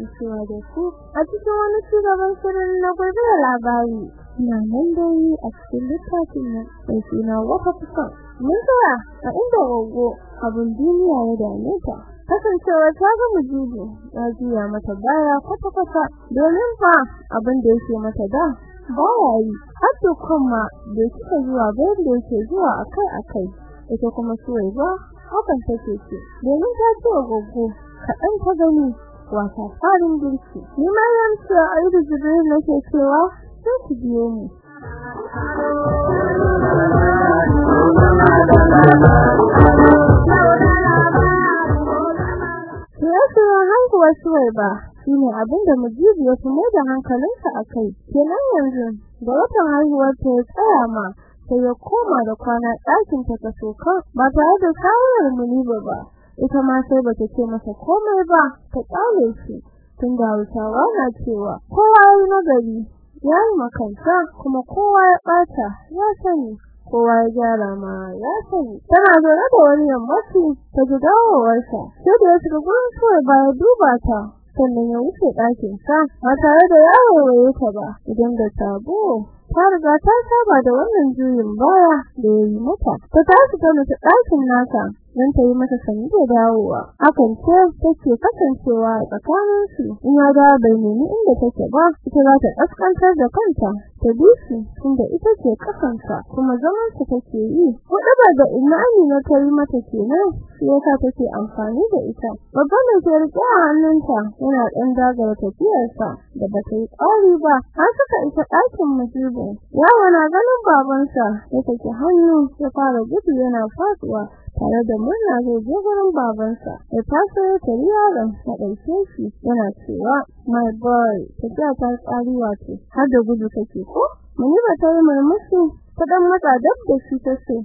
kasancewa da ku a cikin wani shugaban shirin na da labari. Ina nan dai a cikin littafin nan mai suna wata fuka mun tsaya a inda gogo abin duniya ya dame ta. Kasancewa ta ga mujibu ya juya mata baya kwata-kwata domin fa abin da yake mata da baya yi. Har da kuma da kika zuwa bayan da yake zuwa akai-akai. Ita kuma suwai ba hakan take ce. Domin ta ce gogo kaɗan ta gani. Wata farin girki. Ni ma ce a yi da jibril nake cewa sai ku biyo mu Siyasar haihuwar suwai ba shi ne abin da mujibu ya mai da hankalinsa a kai. Kenan yanzu da watan haihuwar ta ya tsaya ma sai ya koma da kwana ɗakin ta ta soka ba tare da shawarar muniba ba. Ita ma sai bata ce masa komai ba ta tsale shi. Tun da Hausawa na cewa kowa yi nagari ya yi makanta kuma kowa ya ɓata ya sani. Kowa ya gyara ma ya sani. Tana zaune da wani yammaci ta ji dawowarsa. Sai da ya shiga gurin kawai ba ya duba ta sannan ya wuce ɗakin sa ba tare da ya waye ta ba. Idan da sabo ta riga ta saba da wannan juyin baya da yayi mata. Ta tashi ta mutu ɗakin nasa don ta yi mata sani da dawowa. Hakan ce take kasancewa a tsakanin su in ya dawo bai nemi inda take ba ita za ta kaskantar da kanta ta bi shi tunda ita ce kasansa kuma zaman su take yi. Wadda da inna amina ta yi mata kenan shi yasa take amfani da ita. Babban da ke riƙe a hannunta yana ɗan dagara tafiyarsa da bata yi ƙwari ba har suka isa ɗakin mujibu yawa na ganin babansa ya saki hannu ya fara gudu yana faɗuwa tare da murna zai je gurin babansa ya taso ya tari yaron ya ɗauke shi yana cewa my boy tafiya ta tsari wato har da gudu kake ko muni ba ta yi murmushi ta dan matsa dab da shi ta ce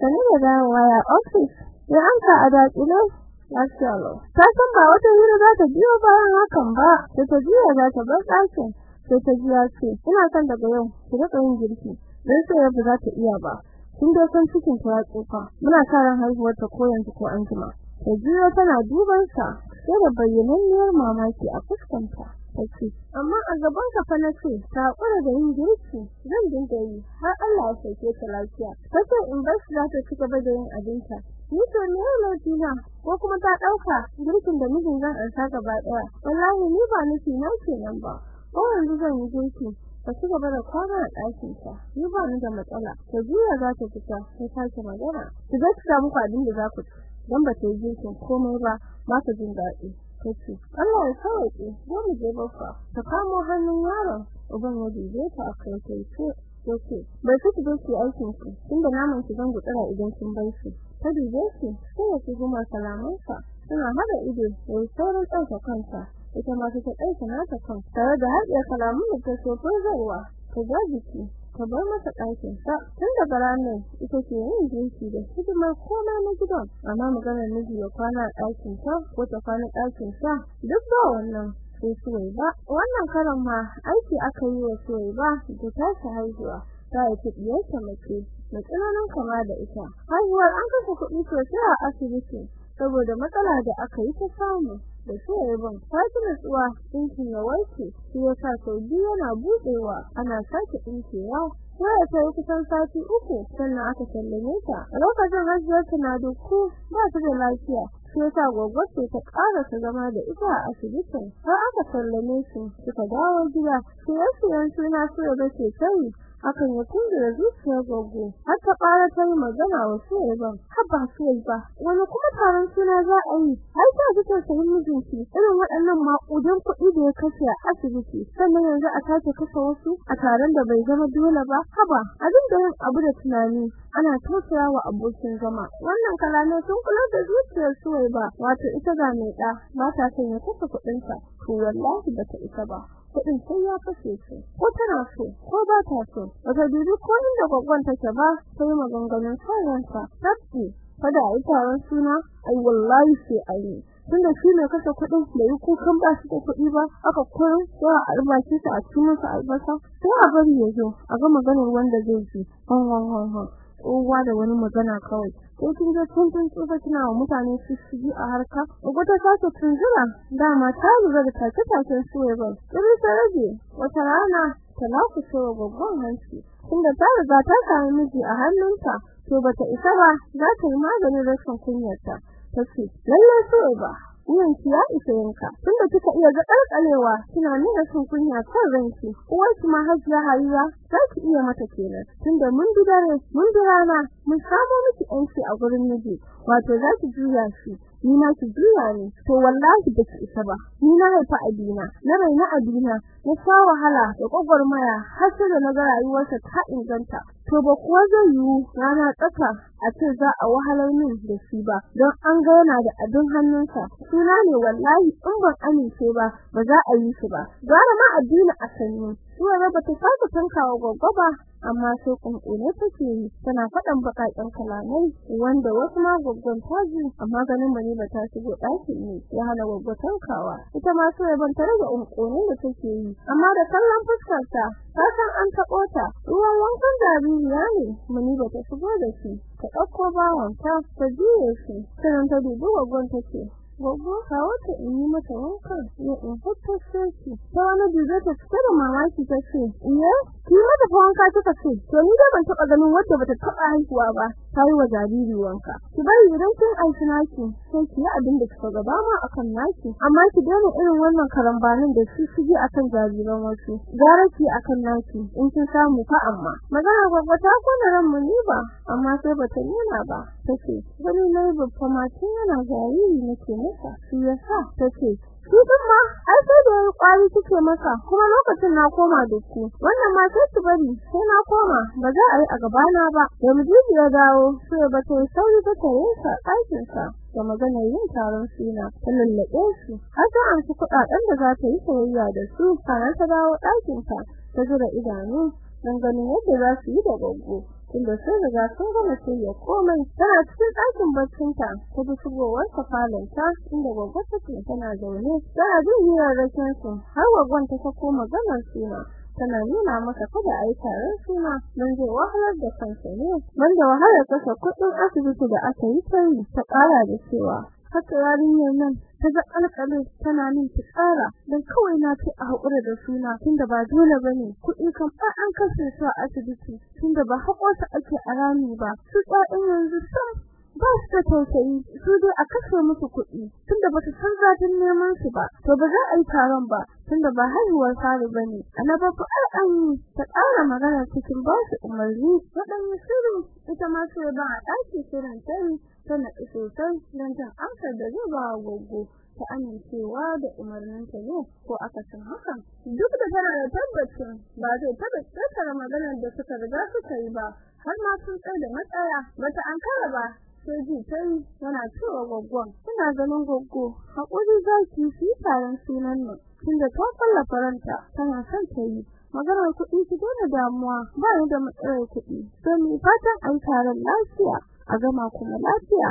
sani da dawowa ya office ya amsa a daƙile Masha Ta san ba wata hira za ta biyo bayan hakan ba, da ta jiya za ta bar ɗakin. Sai ta ji ya ce, ina son daga yau ki riƙa yin girki, dan sai ya ba za ta iya ba. Kin da san cikin ta tsufa. Muna sa ran haihuwar ta ko yanzu ko an jima. Ta jiya tana duban sa, sai da bayyananniyar mamaki a fuskanta. tace amma a gaban ka fa nace ta kura da yin girki. Zan dinga yi har Allah ya sauke ta lafiya. Tace in bar shi ta ci gaba da yin abinta. Ni to ne lafiya ko kuma ta ɗauka girkin da mijin zan ansa gaba ɗaya wallahi ni ba nufi na kenan ba. Ko yanzu zan yi girki. Ka ci gaba da kwana a ɗakin ta ni ba ni da matsala. Ta juya za ta fita sai ta ce magana. Ki ga ki samu abin da za ku ci dan ba ta yi girkin komai ba ba ta jin daɗi. Kace Allah ya sauke zo mu je baffa. Ta kamo hannun yaron uban ya dube ta akai kai ce ya ce bai su da shi aikin shi tunda naman shi zan gutsara idan sun bar shi. Ta dube shi sai ya kuma salamansa suna hada ido yayi sauran tsauka kanta. Ita ma ta ɗauka nata kan tare da haɗiya kalamun da ta so zarwa ta ga jiki ka bar masa ɗakin sa tun daga ranar ita ce yin girki da hidimar komai na gidan. Amma maganar miji ya kwana a ɗakin ta ko ta kwana ɗakin sa duk ba wannan sai suwai ba. Wannan karan ma aiki aka yi wa suwai ba da tashi haihuwa ta yi ɗiyarta mace da tsananin kama da ita. Haihuwar an kashe kuɗi sosai a asibiti saboda matsala da aka yi ta samu. Da ban sake nutsuwa dinkin ya warke shi yasa sau biyu yana buɗewa ana sake dinkewa sai ta yi kusan sati uku sannan aka sallame ta. A lokacin hajjiyar ta na duku ba ta da lafiya shi yasa gwagwace ta ƙara ta zama da ita a asibitin. Har aka sallame su suka dawo gida. Sai siyan suna so da ke kai hakan ya tunzura zuciyar gogo har ta fara ta yi magana wa Suwaiba haba Suwaiba wani kuma taron suna za a yi? Har ta ji tausayin mijinki irin waɗannan maƙudan kuɗi da ya kashe a asibiti. Sannan yanzu a sake kashe wasu a taron da bai zama dole ba. Haba abin da yin abu da tunani. Ana tausaya wa abokin zama. Wannan kalamai sun kula da zuciyar Suwaiba wato ita ga mai ɗa ba ta son ya kashe kuɗinta. To wallahi ba ta isa ba. Kuɗin sai ya kashe su. Ko tana so ko ba ta so. Wata dubi ko inda gwaggon take ba sai maganganun sarranta sabbi kada a yi taron suna ai wallahi sai a yi. Tunda shi ne kashe kuɗin da yi kukan ba shi da kuɗi ba aka kurin sai a albashi sa a cikin sa albasa. Sai a bari ya zo a ga maganar wanda zai ji. Han han tsohuwa da wani magana kawai. Sai kin ga tun tun tsufa kina wa mutane su shigi a harka? Ugu ta sake tunzura. Dama ta lura da take taken suwe ba kiri ta rage. Wata rana ta lakushe wa babban hanci. Tunda ta riga ta sami miji a hannunta to bata isa ba za ta yi maganin rashin kunyarta. Tace lalle suwe ba Iyan ki ya isa yanka. Tunda kika iya ga kalkalewa kina nuna sun kunya kan ranki uwar ki ma hajiya hariya za ki iya mata kenan. Tunda mun bi dare mun bi rana mun samu miki yanci a gurin miji. Wato za ki juya shi ni na ki juya ne to wallahi da ki isa ba. Ni na haifa abina na raina abina na sha wahala da gwagwarmaya har sai da na ga rayuwarsa ta inganta. To ba kuwa zai yiwu rana tsaka a ce za a wahalar min da shi ba don an ga yana da abin hannunsa. Suna ne wallahi in ban amince ba ba za a yi shi ba. Gara ma addini a sanni suwa ba ta saka tankawa goggo ba amma sai kunkune take yi. Tana faɗan bakakken kalamai wanda wasu ma goggon taji amma ganin ba ne ba ta shigo ɗakin ne ya hana goggo tankawa. Ita ma sai ban tare da kunkune da take yi amma da kallon fuskar ta ta san an taɓo ta. Ruwan wankan jaririya ne muni ba ta shigo da shi. Ta ɗauko bawan ta ta juye shi sannan ta dubi goggon take. Gogo kawo ta in yi mata wanka ya in fitar shi. Ta wani dubi ta fita da mamaki ta ce, "Iya, ki mata wanka kika ce, to ni da ban taɓa ganin wadda bata taɓa haihuwa ba, ta wa jariri wanka. Ki bari idan kin aiki naki, sai ki yi abin da kika gaba ma akan naki, amma ki daina irin wannan karambanin da shi shige akan jariran wasu. Gara ki akan naki, in kin samu fa amma. Magana gwagwa ta kona ran mu ni ba, amma sai bata nuna ba. Tace, "Gani na yi babba ma tun yana jariri nake masa." Shi yasa tace, Shi ma ai sai da wani kwari kike masa kuma lokacin na koma da ku. Wannan ma sai su bari sai na koma ba za a yi a gabana ba. Da miji ya dawo sai ba ta sauri ta tare sa ɗakin sa. Da magana yin taron suna ta lallaɓe shi. Har ta amshi kuɗaɗen da za ta yi sayayya da su sannan ta dawo ɗakin ta. Ta jira idanu don ganin yadda za su yi da gaggo. Tunda sun riga sun gama shirya komai tana cikin ɗakin baccinta ta bi shigowar ta falonta inda gwagwa take tana zaune. Tana jin hirarrakin su har gwagwan ta sako maganar suna. Tana nuna masa kada a yi taron suna don zai wahalar da kansa ne. Banda wahalar kasa kuɗin asibiti da aka yi ta ta ƙara da cewa haka yarinyar nan ta ga alƙalin tana min tsara dan kawai na ce a haƙura da suna tunda ba dole ba ne kuɗi kan ba an kashe su a asibiti tunda ba haƙo su ake a rami ba. Su ɗaɗin yanzu sam ba su da tausayi. Su dai a kashe musu kuɗi tunda ba su san zafin neman su ba. To ba za a yi taron ba tunda ba haihuwar fari ba ne anaba fa ai an ta ƙara magana cikin ba su umarni. Waɗanne shiru ita ma sai ba a ɗaki shirin sai tana sosai don jin amsar da zai ba goggo ta amincewa da umarninta ne ko akasin hakan. Duk da tana da tabbacin ba zai taɓa tsakar maganar da suka riga suka yi ba har ma sun tsaye da matsaya. Bata ankara ba sai ji tai yana cewa goggon ina ganin goggo haƙuri zaki fi taron sunan nan. Tunda ta kalla faranta tana son ta yi. Maganar kuɗi ki daina damuwa ba ni da matsalar kuɗi. Sai mu fatan an taron lafiya? A gama kuma lafiya.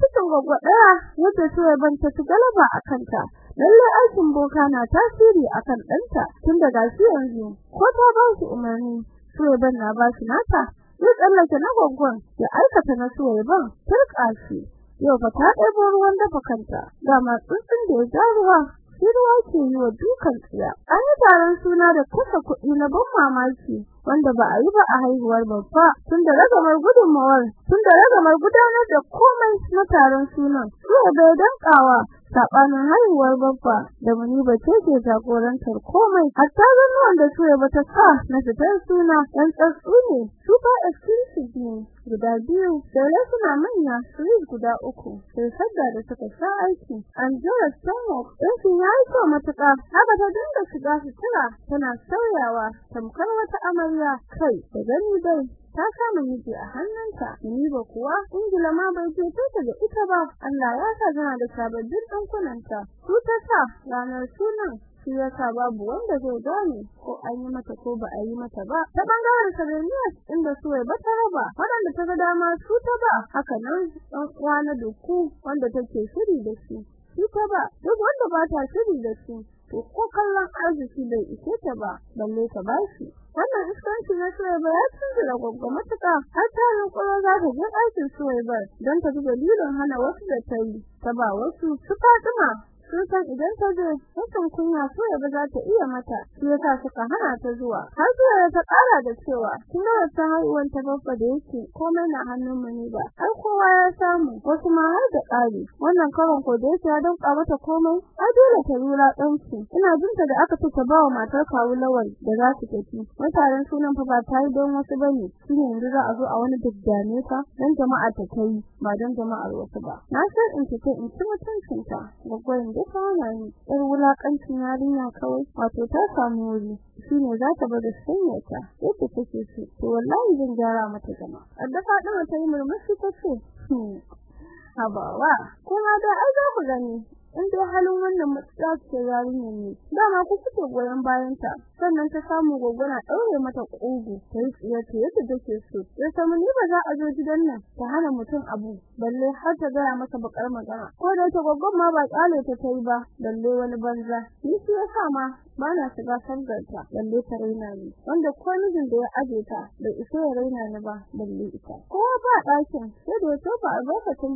Cikin goggo ɗaya yadda sai ban ta galaba a kanta. Lalle aikin boka na tasiri akan ɗanta tun daga shi yanzu ko ta ba shi umarni sai ban na ba shi nata. Ya tsallake na goggon ya aikata na suwai ban turka shi. Yau fa ta ɗebo ruwan dafa kanta dama tsuntsun da ya ja ruwa. Shi ruwa ke yi wa dukan tsiya an yi taron suna da kasa kuɗi na ban mamaki wanda ba a yi ba a haihuwar babba tunda ragamar gudunmawar tunda ragamar gudanar da komai na taron sunan. Sai bai dankawa sabanin haihuwar babba da muniba ce ke jagorantar komai. Hatta ganuwan da suya bata sa na fitar suna dan tsatsu ne. Su ba exclusive ne guda biyu. Dole suna manya suite guda uku. Sai sadda da suka sha aiki. An jira stomach ɗinkin ya yi kyau matuƙa. Haka ta dinga shiga sutura tana sauyawa tamkar wata amarya. Kai da gani dai. Ta kama miji a hannunta. Ni ba kuwa ingila ma bai ce ta da ita ba. Allah ya sa tana da sababbin ɗankunanta. Su ta sa ranar sunan shi yasa babu wanda zai gane ko an yi mata ko ba a yi mata ba. Ta ɓangaren Serenius inda su ba ta raba wadanda ta ga dama su ta ba. Haka nan dan uwa na duku wanda take shiri da shi shi ta ba. Duk wanda ba ta shiri da shi to ko kallon arziki bai ishe ta ba balle ta bashi wannan iskanci na Suwaiba ya canza da matuƙa har ta rinkuro za ta je ɗakin Suwaiba don ta ji dalilin hana wasu da ta yi ta ba wasu su Fatima. Sun san idan ta je mutum kunya so ya za ta iya mata shi yasa suka hana ta zuwa. Har zuwa ta ƙara da cewa ga ta haihuwar ta babba da yake komai na hannun mu ne ba. Har kowa ya samu wasu ma har da ƙari. Wannan karon ko da yake ya ɗauka mata komai ai dole ta rura ɗanci ina jinta da aka ce ta bawa matar kawu lawal da za su tafi. Mutanen sunan fa ba ta yi don wasu ba ne shine yanzu za a zo a wani daddane ta dan jama'a ta kai ba dan jama'ar wasu ba. Na san in ce in ci mutuncinta gwaggwarin da ta ni ɗan wulakancin yarinya kawai wato ta samu wuri shine za ta ba da sanyata yadda take so. To wallahi zan gyara mata jama'a adda fadima ta yi murmushi ta ce habawa kuma da ai za ku gani in dai halin wannan matsatsa yarinyar ne dama ku kuke goyen bayan ta sannan ta samu gogona daure mata kugu sai tsiya ce yadda take so. Ya samu ni ba za a zo gidan nan ta hana mutum abu balle har ta gaya masa bakar magana. Ko da ta gogon ma ba tsale ta tai ba balle wani banza. Ni shi ya sa ma ba na shiga sangarta balle ta raina ni. Wanda ko mijin da ya aje ta da isa ya raina ni ba balle ita. Ko ba ɗakin sai da ya tofa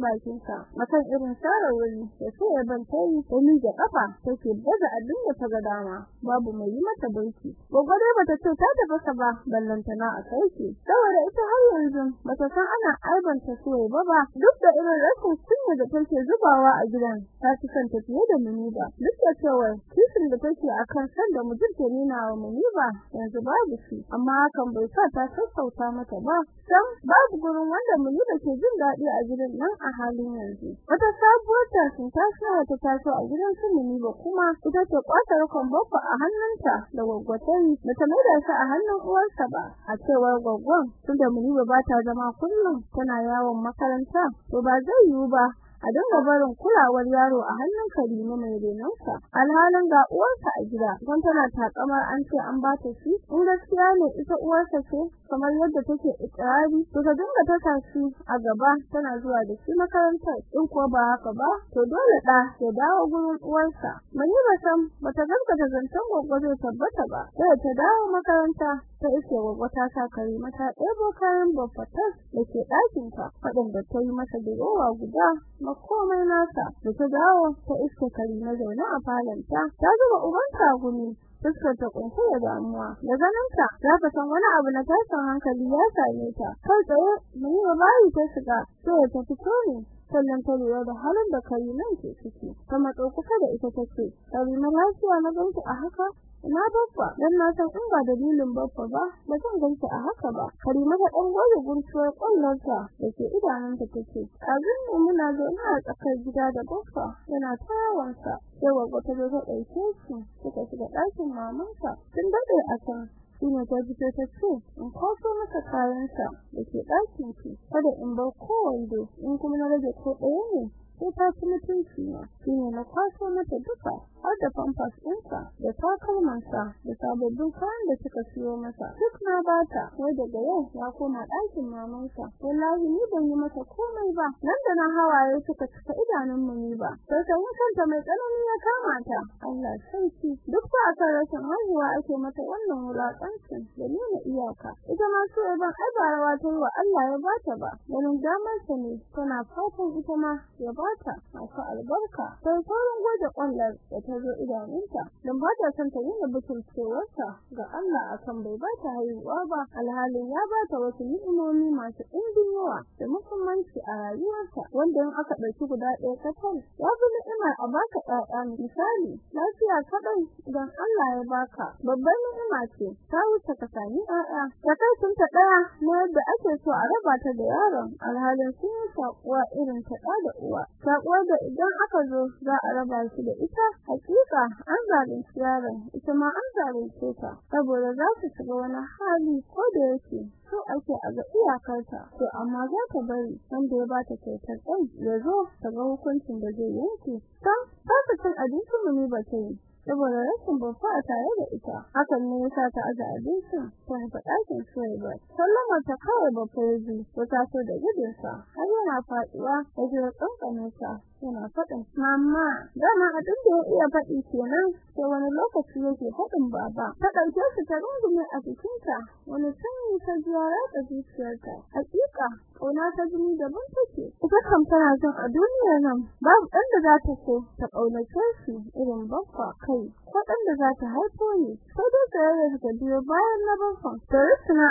bakin sa akan irin sarar wuri da sai ya ban tayi da ni da kafa take baza abin da ta ga dama. Babu mai yi mata barki gogore bata ce ta tafasa ba ballanta na a kai saboda ita har yanzu bata san ana aibanta soyayya ba ba duk da irin rashin kunya da take zubawa a gidan ta ci kan ta fiye da muni ba duk da cewa kisin da take akan san da mutum ke nuna wa muni ba yanzu babu shi. Amma hakan bai sa ta sassauta mata ba. San babu gurin wanda muni da ke jin daɗi a gidan nan a halin yanzu. Wata sabuwar tashin ta sa ta taso a gidan su muni ba kuma ita ce kwatar babba a hannunta da gwaggwatan da ta maida shi a hannun uwarsa ba. A cewar gwaggwan tunda muni ba ta zama kullum tana yawon makaranta to ba zai yiwu ba a dinga barin kulawar yaro a hannun Karima mai renonsa. Alhalin ga uwarsa a gida don tana takamar an ce an ba ta shi. In gaskiya ne ita uwarsa ce kamar yadda take ikrari to ta dinga taka shi a gaba tana zuwa da shi makarantar. In ko ba haka ba to dole da ya dawo gurin uwarsa. Mani ba san bata gaskata zancen gogo zai tabbata ba. Sai ta dawo makaranta ta iske gogo ta sa Karima ta ɗebo kayan bafatas da ke ɗakinta faɗin da ta yi masa yawa guda makomai nasa da ta dawo ta iska kari na zaune a falanta ta zuba uban tagumi fuskar ta kunshe da damuwa. Da ganinta za ka san wani abu na tashin hankali ya same ta. Kai tsaye ba bayi ta shiga sai ta fito ne sannan ta lura da halin da karinan ke ciki. Ta matso kusa da ita tace karima lafiya na ganki a haka? Ina babba? Dan na san in ba dalilin babba ba ba zan ganki a haka ba. Karima ta dan goge guntuwar kwallonta da ke idanunta tace abin mu muna zaune a tsakar gida da babba yana tawansa sai wagwa ta zo ta ɗauke shi suka shiga ɗakin mamansa tun daɗe a can. Shine ta fito ta ce in kwaso maka kayansa da ke ɗakin ki kada in bar kowando in kuma na rage ko ɗaya ne sai ta ci mutunci na. Shine na kwaso mata duka. Har da pampas ɗinsa da takalmansa da sababbin kayan da suka siyo masa. Duk na bata sai daga yau ya koma ɗakin mamansa. Wallahi ni ban yi masa komai ba. Nan da na hawaye suka cika idanun mu ni ba. Sai ta kanta mai tsanani ya kama ta. Allah sarki. Duk ba akan rashin haihuwa ake mata wannan wulaƙancin da nuna iyaka. Ita ma so ban ai ba rawa ta yi wa Allah ya bata ba. Ganin damar sa ne tana fatan ita ma ya bata masu albarka. Sai sauran gwaje kwallar da ta zo idanunta don ba ta son ta yi butulcewarta ga Allah akan bai ba ta haihuwa ba. Alhalin ya ba ta wasu ni'imomi masu ɗimbin yawa da muhimmanci a rayuwarta wanda in aka ɗauki guda ɗaya kacal ya fi ni'imar a baka ɗaya misali lafiya kaɗai idan Allah ya baka babbar ni'ima ce ta wuce ka sami ɗaya takaitin ta ɗaya na yadda ake so a raba ta da yaron alhalin sun yi saƙuwa irin ta ɗa da uwa. Saƙuwar da idan aka zo za a raba shi da ita hakika an zalunci yaron ita ma an zalunce ta saboda za su shiga wani hali ko da yake so ake a ga iyakarta. To amma za ta bari wanda ya bata kyautar ɗan ya zo ta ga hukuncin da zai yanke. San ba ta cin abincin mu ne ba ta yi. Saboda rashin babba a tare da ita hakan ne yasa ta aje abincin ta nufi ɗakin Suwaiba. Sallama ta kawai babba ya ji ta taso da gudunsa har yana faɗuwa ya ji kankanesa yana faɗin mama dama abin da ya iya faɗi kenan sai wani lokaci yake faɗin baba. Ta ɗauke shi ta rungume a jikinta wani sanyi ta ji ya ratsa zuciyarta. Hakika ƙauna ta jini daban take. Ita kam tana jin a duniyar nan babu ɗan da za ta so ta ƙaunace shi irin babba kai ko ɗan da za ta haifo ne? Sai dai soyayya ta biyo bayan na babba ta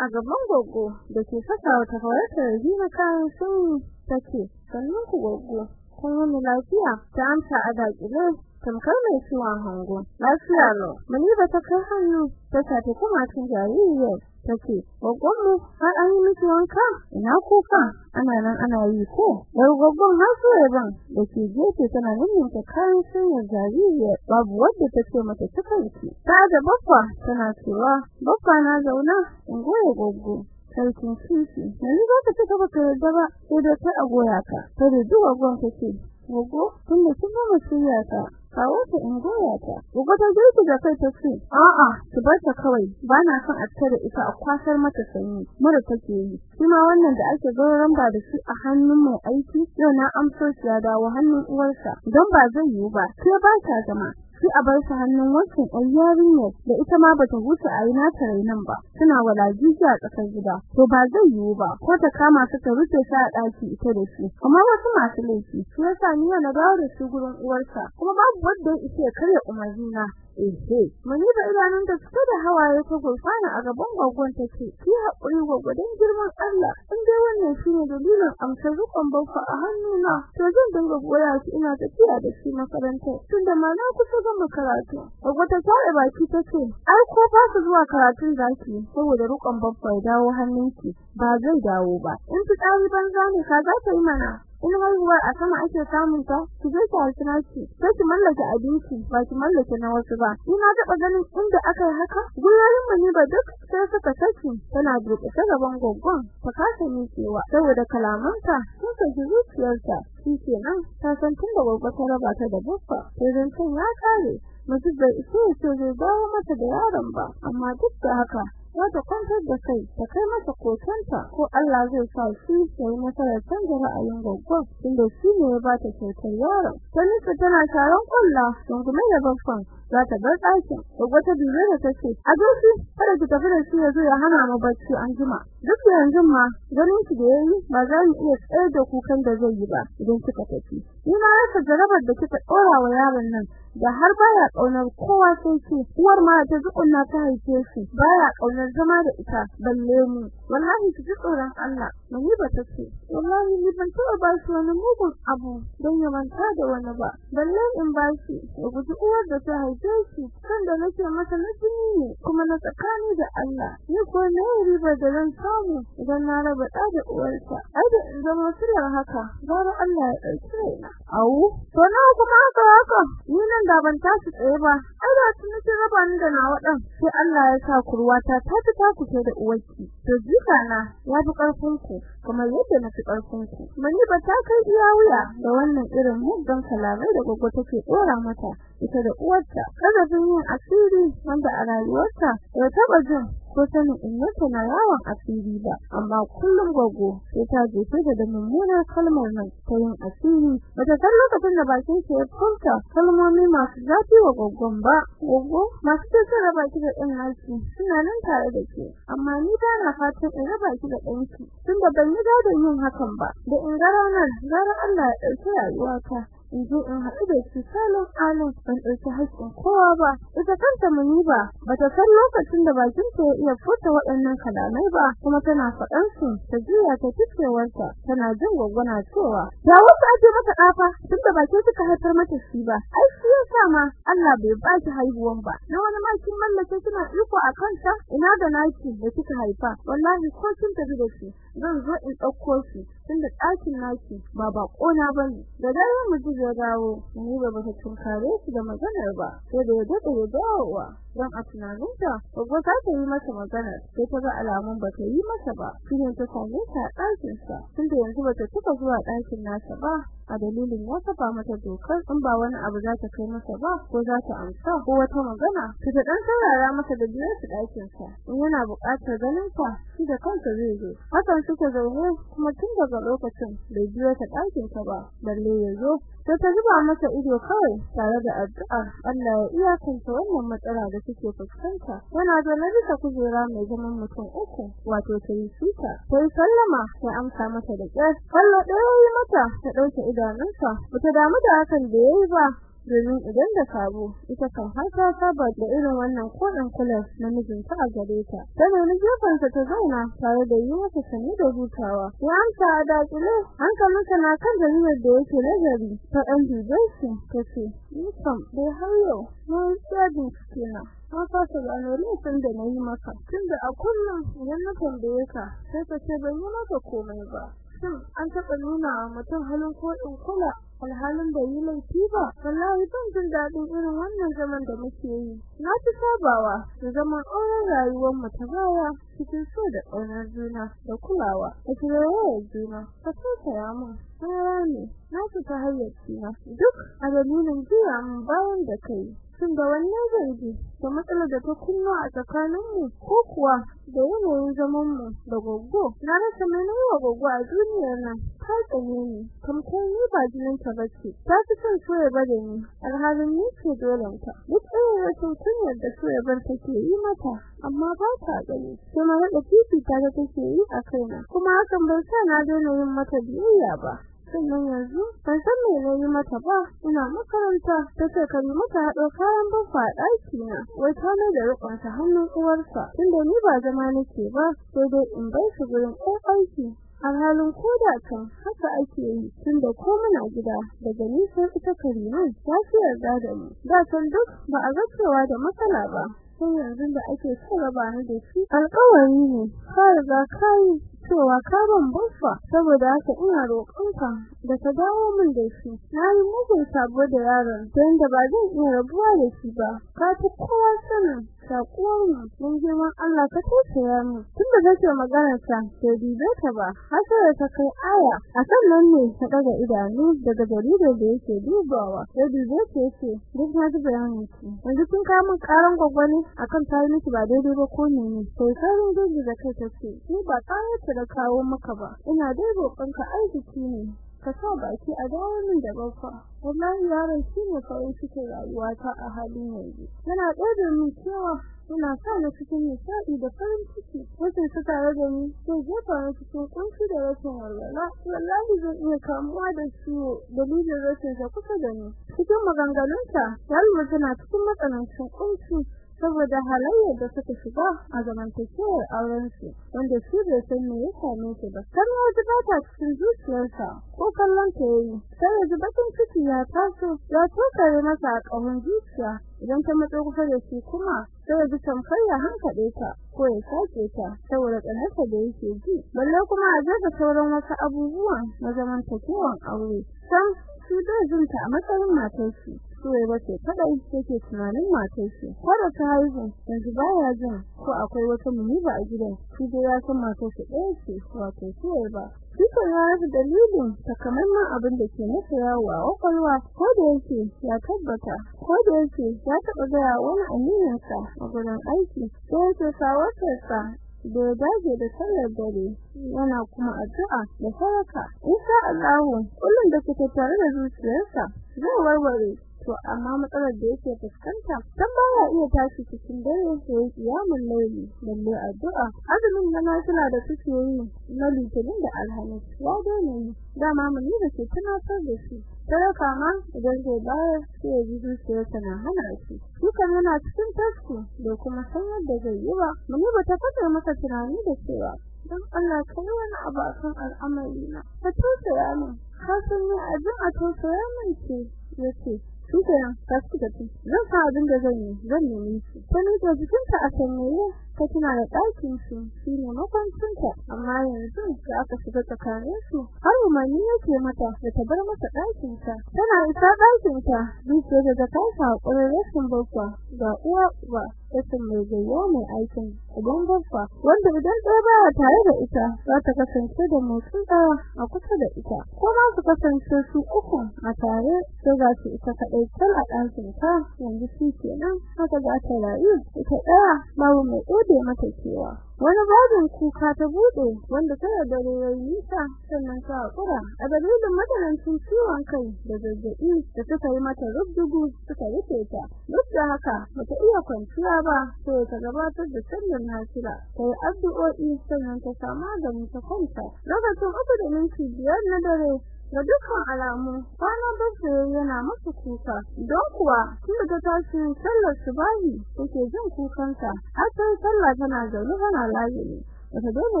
a gaban gogo da ke saka wata fawatar na kayan sanyi take sannan ku gogo kun wani lafiya? Ta amsa a daƙile tamkar mai ciwon hango. Lafiya lo mani ba ta kai hannu ta sace kuma cin jaririyar. Tace gogonmu har an yi miki wanka? Ina kuka? Ana nan ana yi ko yar gogon har sai ban. Da ke gefe tana nuna ta kayan sanya jaririyar babu wadda take mata cikanki ta da bakwa tana cewa bakwa na zauna in goye goggo. Sarkin sisi yanzu za ka ci gaba ka yarda ba sai da ta agoya ka. Ta da duwa gon ta ce gogo tun da kin gama shirya ka kawo ta in goya ta gogo ta kai ta ce a'a ki bar ta kawai. Ba na son a tare ita a kwasar mata sanyi. Mura take yi. Kuma wannan da ake gauraran ba da shi a hannun mai aiki yau na amso shi ya dawo hannun uwarsa. Don ba zai yiwu ba sai ba ta zama. Sai a bar shi hannun wancan ɗan yarinyar da ita ma bata huce a yi nata rainan ba. Suna walaji a tsakar gida. To ba zai yiwu ba ko ta kama su ta rufe shi a ɗaki ita da shi. Amma wasu masu laifi shi yasa ni na dawo da shi gurin uwarsa kuma babu wanda ya isa ya karya umarnina. Ehe muni da idanun da suka da hawaye ta gurfana a gaban gogon take ki haƙuri gogodin girman Allah. In dai wannan shine dalilin amsar rukun bauka a hannuna to zan dinga goya shi ina tafiya da shi makaranta tunda ma na kusa gama karatu gogo ta baki tace ai ko ba su zuwa karatun zaki saboda rukun babba ya dawo hannunki ba zai dawo ba. In fitsari banza ne ka za ta yi mana? In haihuwar a sama ake samun ta ki je ki hasina ki sai ki mallake abinci ba ki mallake na wasu ba. Ina taba ganin inda aka yi haka guyoyin mu ne ba duk sai suka saki tana durƙushe gaban goggon ta kasa miƙewa saboda kalamanta sun saki zuciyarta shi kenan ta san tun da goggo ta raba ta da buffa sai zan ya kare mutum bai iso ya ce zai dawo mata da yaron ba amma duk da haka za ta kwantar da kai ta kai masa kokanta ko Allah zai sa shi ya yi nasarar canza ra'ayin gaggon tunda shi ne ya ba ta kyautar yaron. Sanisu tana sharan kulla dungume da babban za ta bar ɗakin. Gaggo ta dube da tace a gashi kada ki tafi da shi ya zo ya hana mu bacci an jima duk da yanzu ma ganin ki da yayi ba za mu iya tsayar da kukan da zai yi ba idan kika tafi. Ni na rasa jarabar da kika ɗora wa yaron nan da har baya ƙaunar kowa sai ce uwar ma ta zukunna ta haife shi baya ƙaunar zama da ita balle mu. Wallahi ki ji tsoron Allah. Ba ta ce. Wallahi ni ban taɓa ba shi wani mugun abu don ya manta da wani ba. Balle in ba shi ya guji uwar da ta haife shi kan da nake masa na jini ne kuma na tsakani da Allah. Ni ko ne riba da zan samu idan na raba ɗa da uwarsa. Ai da in zama sirrin haka gara Allah ya ɗauke ni au? To na kuma haka haka ni nan da ban tashi tsaye ba ai da tun kin raba ni da nawa dan sai Allah ya sa kurwata ta ta ta kuce da uwarki. To jika na ya fi ƙarfin ku kamar yadda na fi ƙarfin ku. Mani ba ta kai iya wuya da wannan irin muggan kalamai da gogo take dora mata ita da uwarta. Kada sun yi asiri wanda a rayuwarta ya taba jin ko sanin innata na yawan asiri ba amma kullum gogo sai ta jefe da da mummunar kalmar nan ta yin asiri. Bata san lokacin da bakin shi ya furta kalmomi masu zafi wa gogon ba. Gogo masu tace raba ki da ɗan naki suna nan tare da ke amma ni ba na fatan in raba ki da ɗanki tunda ban yi gadon yin hakan ba. Da in ga ranar gara Allah ya ɗauki rayuwata. In in haɗu da shi salon alon ban ɗauki haƙƙin kowa ba. Ita kanta muni ba bata san lokacin da bakin ta ya iya furta waɗannan kalamai ba kuma tana faɗan su ta juya ta ficewarta tana jin gwaggwana cewa ya wasu ake mata ɗafa tunda bakin suka haifar mata shi ba. Ai shi yasa ma Allah bai ba ki haihuwan ba. Na wani ma kin mallake kina iko a kanta? Ina da naki da kika haifa? Wallahi ko kin tafi da shi zan zo in ɗauko shi. Tunda ɗakin naki ba baƙona ba ne. Da dare mu ji ya dawo ni ba bata tunkare shi da maganar ba sai da ya daɗe ya dawowa. Dan a tunaninta gogo ta ta yi masa magana sai ta ga alamun ba ta yi masa ba. Shine ta same ta a ɗakin sa tunda yanzu bata tuka zuwa ɗakin nasa ba. A dalilin ya saba mata dokar in ba wani abu za ta kai masa ba ko za ta amsa ko wata magana ta da dan saurara masa da biyar su ɗakin sa in yana buƙatar ganin sa shi da kansa zai zo. Hakan suke zaune kuma tun daga lokacin bai biyo ta ɗakin ta ba balle ya zo. Sai ta zuba masa ido kawai tare da addu'a Allah ya iyakanta wannan matsala da suke fuskanta. Yana da bisa kujera mai zaman mutum uku wato sai sita sai sallama ya amsa mata da kyar kallo ɗaya mata ta ɗauke idanunsa bata damu da hakan da yayi ba domin idan da sabo ita kan har ta saba da irin wannan kodin kulas na mijinta a gare ta. Tana ni jefansa ta zauna tare da yi masa sani da hutawa. Ya amsa a daƙile hankalinsa na kan dalilin da yake nazari. Ta ɗan dubai shi ta ce ni kam bai har yau yi tsajin cikina na fasa gano laifin da na yi maka. Tunda a kullum idan na tambaye ka sai ka ce ban yi maka komai ba. Shin an taɓa nuna mutum halin kodin kula alhalin da yi laifi ba. Wallahi ban jin daɗin irin wannan zaman da muke yi. Na fi sabawa da zaman auren rayuwar mu ta baya cikin so da ƙaunar juna da kulawa da kirayar juna. Ka tausaya min na ne na fita hayyaci na duk a dalilin jiya min bayan da kai shin da wannan zargi da matsalar da ta kunno a tsakaninmu ko kuwa da yanayin zaman mu da goggo. Na rasa mai wa goggo a duniyar nan ta tsane ni tamkar ni ba jinin ta bace ta fi son soya ba da ni alhalin ni ce dolen ta duk irin rashin kunyar da soya ban take yi mata amma ba ta gani. Kuma da fifi ta take yi a kaina kuma hakan bai sa na daina yin mata biyayya ba. Sannan yanzu. Ban san me na yi mata ba. Ina makaranta. Ta ce ka yi mata haɗo kayan baffa a ɗaki na wai ta mai da rikon ta hannun uwarsa. Tunda ni ba zama nake ba sai dai in bai shi gurin ɗan aiki. Alhalin koda kan haka ake yi tunda ko muna gida daga nisan ita kariman ta fi yarda da mu da san duk ba a ga cewa da matsala ba. Sai yanzu da ake raba ni da shi. Alƙawari ne ka riga kai cewa ka ban baffa saboda haka ina roƙonka da ka dawo min da shi. Na yi mugun sabo da yaron don da ba zan iya rabuwa da shi ba. Ka fi kowa sanin sakuwar mu mun girman Allah ka tausaya mu. Tunda kake magana ta sai dibe ta ba. Har sai ta kai aya. A sannan ne ta daga idanu daga jaridar da yake dubawa. Sai dibe ta ya ce duk na ji bayanin ki. Yanzu kun kawo karan gwagwani akan ta miki ba daidai ba ko ne sai karin gudu da kai ta ce ni ba kawo ta da kawo maka ba. Ina dai roƙonka arziki ne. Ka sa baki a dawo da bafa wallahi yaron shine kawai cikin rayuwata a halin yanzu. Yana ɗaya min cewa ina sa na cikin nishaɗi da farin ciki. Wajen su tare da ni sai jefa na cikin ƙunshi da rashin walwala. Wallahi zan iya kamuwa da ciwo dalilin rashin sa kusa da ni. Cikin maganganunta yalma tana cikin matsanancin ƙunshi saboda halayyar da suka shiga a zamantakewar auren su wanda shi bai san me ya same shi ba. Har ya ji ba ta cikin zuciyarsa ko kallon ta yayi sai ya ji bakin ciki ya taso ya tokare masa a ƙahon zuciya. Idan ta matso kusa da shi kuma sai ya ji tamkar ya hankaɗe ta ko ya sake ta saboda tsanarsa da yake ji. Balle kuma a da sauran wasu abubuwa na zamantakewar aure. Sam shi da jinta a matsayin matar shi ba ce kadai yake tunanin matar shi. Kada ta haihu yanzu baya jin ko akwai wata muniba a gidan. Shi dai ya san matar ɗaya ce wato Suwai ba. Shi kan ya rasa dalilin takamaiman abin da ke masa yawo a ƙwaƙwalwa ko da yake ya tabbata ko da yake ya taɓa gaya wani amininsa a gurin aiki sai yake sawatarsa da ya dage da sallar dare yana kuma addu'a da saraka insha Allah kullum da kuke tare da zuciyarsa zai warware to amma matsalar da yake fuskanta dan baya iya tashi cikin dare sai kiyamun laili lalle addu'a. Azumin na nasila da suke yi na litinin da alhamis ya dole ne dama mun da ke tunatar da shi sadaka ma idan zai bayar ya ji zuciyarsa na hana shi. Dukan yana cikin tasku da kuma san yadda zai yi ba. Mun ba ta fada masa tunani da cewa dan Allah kai wani abu akan al'amari na ka tausaya min. Ka san ni abin a tausaya min ce ya ce Shikenan, ka suka ci. Zan sa abin da zan yi, zan nemi shi. Ta nuna jikinta a sanyaye, ta tuna da ɗakin su, shi ne makwancinta. Amma yanzu da aka shiga tsakanin su, har umarni yake mata da ta bar masa ɗakinta. Tana isa ɗakinta, zuciya da ta kasa haƙurin rashin babba ga uwa uba. kasan mai gayya mai aikin uban baffa wanda idan ɗaya baya tare da ita za ta kasance da motsin ɗaya a kusa da ita ko ma su kasance su uku a tare sai za su ita kaɗai tal a ɗakin ta yanzu shi kenan haka za ta rayu ita ɗaya babu mai ɗode mata kewa. Wani babin kuka ta buɗe wanda tana da nisa sannan ta hakura a dalilin matsanancin ciwon kai da zazzaɓi da suka yi mata rubdugu suka rufe ta. Duk da haka bata iya kwanciya ba sai ta gabatar da sallar nasira ta yi addu'o'i sannan ta samu maganin ta kwanta. Lokacin uku da minti biyar na dare da dukkan alamu kwana bakwai yana masa kuka. Don kuwa tunda ta tashi sallar subahi take jin kukansa. Har sai sallah tana zaune tana lazimi. Bata daina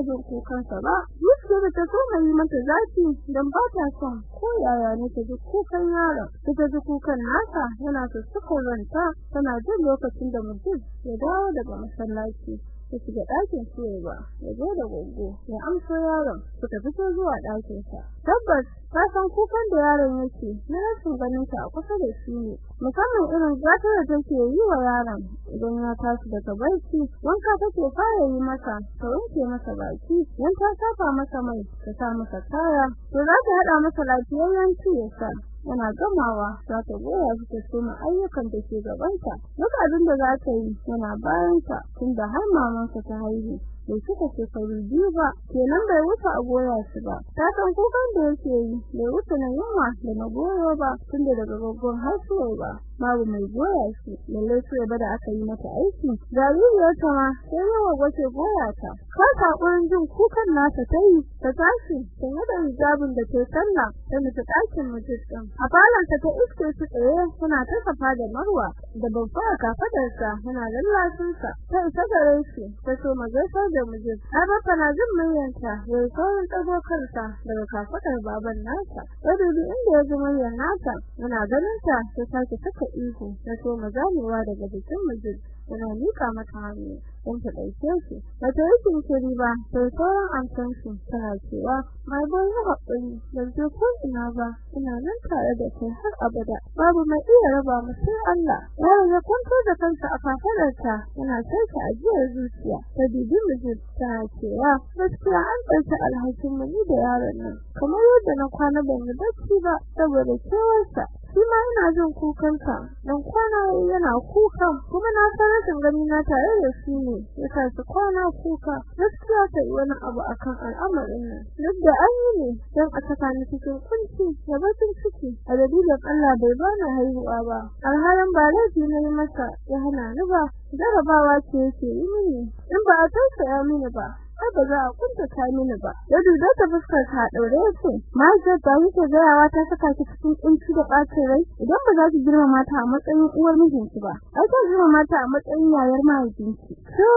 jin kukansa ba. Zuciya da ta koma yi mata zafi don ba ta son ko yaya ne ta ji kukan yaron. Ta ji kukan nasa yana sussukan ranta tana jin lokacin da mutum ya dawo daga masallaci. Ta shiga ɗakin ba. Ya zo da gogo ya amsa yaron suka fito zuwa ɗakin sa tabbas ta san kukan da yaron yake na rashin ganin ta a kusa da shi ne. Musamman irin gatar da take yi wa yaron idan ya tashi daga barci wanka take fara yi masa ta wanke masa baki yan ta safa masa mai ta sa masa kaya to za ta hada masa lafiyayyen ci ya sa yana gamawa za ta goya shi ta soma ayyukan da ke gabanta. Duk abin da za ta yi yana bayan ta tunda har mamansa ta haihu. Bai suka shekaru biyu ba kenan bai wuce a goya shi ba. Ta san kukan da yake yi bai wuce na yunwa da na goyo ba tunda daga gaggon har ba. Babu mai goya shi lalle sai ba da aka yi mata aiki. Jaririyar ta ma sai yawa wace goya ta. Ka sakonin jin kukan nasa ta yi ta tashi ta yada hijabin da ke sallah ta mutu ɗakin mutum a falon ta ta iske su tsaye suna ta safa da marwa da babba a kafadarsa yana lallashin sa ta isa gare shi ta so magaisar da mijin. Har ba na jin muryanta ya yi saurin ɗago kansa daga kafadar baban nasa. Ya dubi inda ya ji muryar nasa yana ganin ta ta sake saka ihu ta so mazamewa daga jikin mijin yana mika mata hannu don ta ɗauke shi. Ba ta yi jinkiri ba sai sauran amsan shi tana cewa mai boy ya haƙuri ban ko ina ba ina nan tare da kai har abada. Babu mai iya raba mu sai Allah. Yaron ya kwanto da kansa a kafadarta yana sauke ajiyar zuciya. Ta dubi mijin tana cewa gaskiya an ɗauki alhakin mu ni da yaron nan kamar yadda na kwana ban yi bacci ba saboda kewarsa. Shi ma ina jin kukansa. Dan kwana yana kuka kuma na rashin gani na tare da shi ne yasa su kwana kuka. Gaskiya ta yi wani abu akan al'amarin nan. Duk da an yi ne dan a saka ni cikin kunci da bakin ciki a dalilin Allah bai bani haihuwa ba. Alhalin ba laifi na yi masa ya hana ni ba jarabawa ce yake yi mini. In ba a tausaya mini ba ai ba za a kunta ta mini ba. Ya duda ta fuskar ta daure ya ce mahaifiyar ta wuce gayawa ta saka ki cikin kunci da bacin rai? Idan ba za ki girma mata a matsayin uwar mijinki ba ai ta girma mata a matsayin yayar mahaifinki. To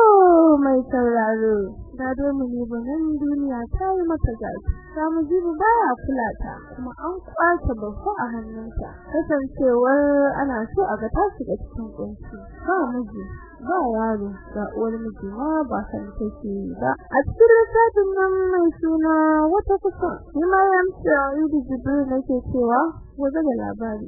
mai sauraro da domin ne banan duniya ta yi mata zafi. Samu jibi baya kula ta kuma an ƙwace babba a hannunta. Kasancewar ana so a ga ta shiga cikin kunci ba miji ba yaro ga uwar miji ma ba san take ba. A cikin lissafin nan mai suna wata kusa ni ma yamsa idi jibril nake cewa waje da labari.